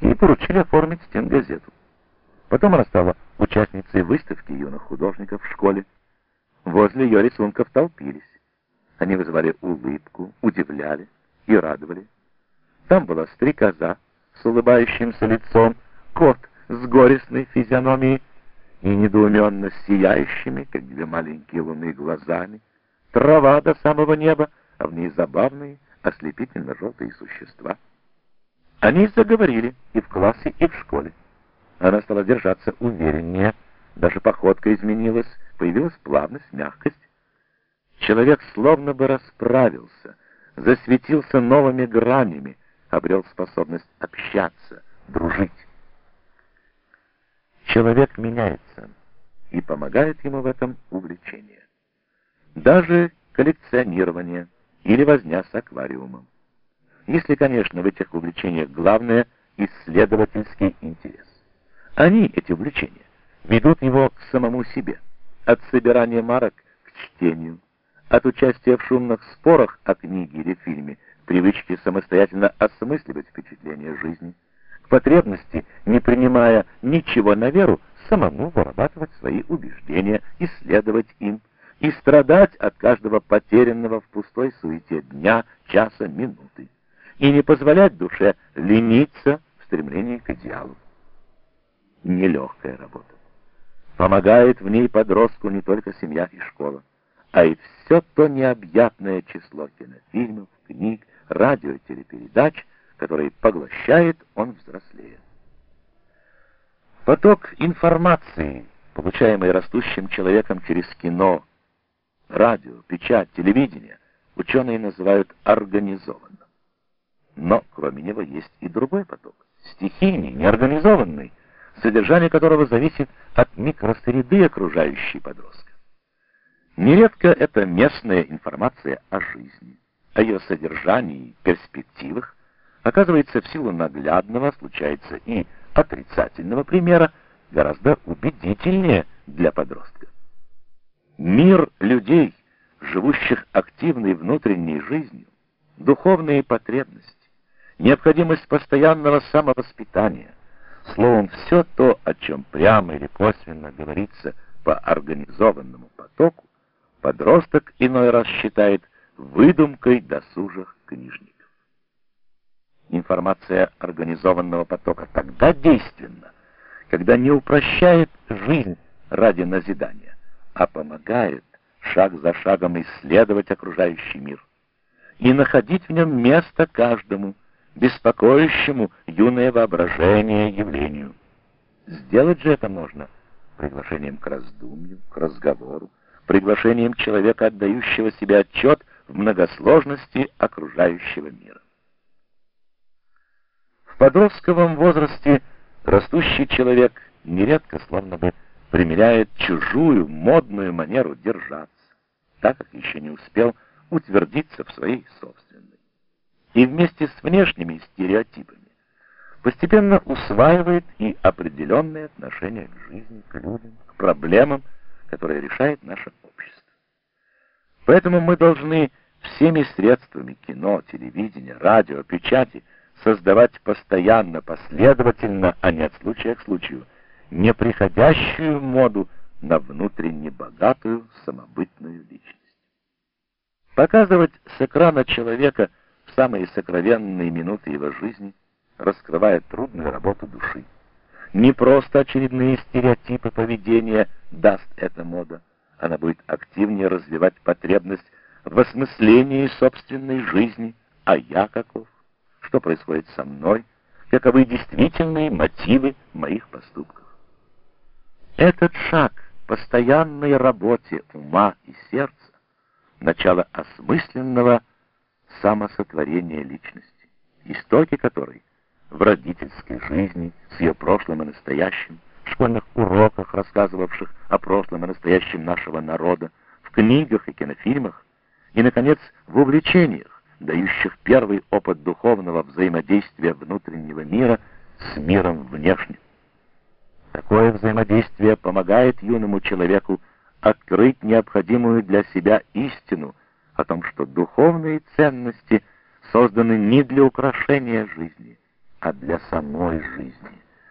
и поручили оформить стенгазету. Потом она стала участницей выставки юных художников в школе. Возле ее рисунков толпились. Они вызывали улыбку, удивляли и радовали. Там была стрекоза с улыбающимся лицом, кот с горестной физиономией и недоуменно сияющими, как две маленькие луны, глазами, трава до самого неба, а в ней забавные, ослепительно-желтые существа. Они заговорили и в классе, и в школе. Она стала держаться увереннее, даже походка изменилась, появилась плавность, мягкость. Человек словно бы расправился, засветился новыми гранями, обрел способность общаться, дружить. Человек меняется, и помогает ему в этом увлечение. Даже коллекционирование или возня с аквариумом. Если, конечно, в этих увлечениях главное — исследовательский интерес. Они, эти увлечения, ведут его к самому себе, от собирания марок к чтению, от участия в шумных спорах о книге или фильме, привычки самостоятельно осмысливать впечатления жизни, к потребности, не принимая ничего на веру, самому вырабатывать свои убеждения, исследовать им, и страдать от каждого потерянного в пустой суете дня, часа, минуты, и не позволять душе лениться в стремлении к идеалу нелегкая работа. Помогает в ней подростку не только семья и школа, а и все то необъятное число кинофильмов, книг, радио, телепередач, которые поглощает он взрослее. Поток информации, получаемый растущим человеком через кино, радио, печать, телевидение, ученые называют организованным. Но кроме него есть и другой поток, стихийный, неорганизованный, содержание которого зависит от микросреды окружающей подростка. Нередко это местная информация о жизни, о ее содержании перспективах, оказывается в силу наглядного, случается и отрицательного примера, гораздо убедительнее для подростка. Мир людей, живущих активной внутренней жизнью, духовные потребности, необходимость постоянного самовоспитания, Словом, все то, о чем прямо или косвенно говорится по организованному потоку, подросток иной раз считает выдумкой досужих книжников. Информация организованного потока тогда действенна, когда не упрощает жизнь ради назидания, а помогает шаг за шагом исследовать окружающий мир и находить в нем место каждому, беспокоящему юное воображение явлению. Сделать же это можно приглашением к раздумью, к разговору, приглашением человека, отдающего себе отчет в многосложности окружающего мира. В подростковом возрасте растущий человек нередко словно бы примеряет чужую модную манеру держаться, так как еще не успел утвердиться в своей собственной и вместе с внешними стереотипами постепенно усваивает и определенное отношение к жизни, к людям, к проблемам, которые решает наше общество. Поэтому мы должны всеми средствами кино, телевидения, радио, печати создавать постоянно, последовательно, а не от случая к случаю, неприходящую моду на внутренне богатую самобытную личность. Показывать с экрана человека – самые сокровенные минуты его жизни, раскрывая трудную работу души. Не просто очередные стереотипы поведения даст эта мода, она будет активнее развивать потребность в осмыслении собственной жизни, а я каков, что происходит со мной, каковы действительные мотивы моих поступков. Этот шаг постоянной работе ума и сердца, начало осмысленного самосотворения личности, истоки которой в родительской жизни с ее прошлым и настоящим, в школьных уроках, рассказывавших о прошлом и настоящем нашего народа, в книгах и кинофильмах, и, наконец, в увлечениях, дающих первый опыт духовного взаимодействия внутреннего мира с миром внешним. Такое взаимодействие помогает юному человеку открыть необходимую для себя истину – о том, что духовные ценности созданы не для украшения жизни, а для самой жизни.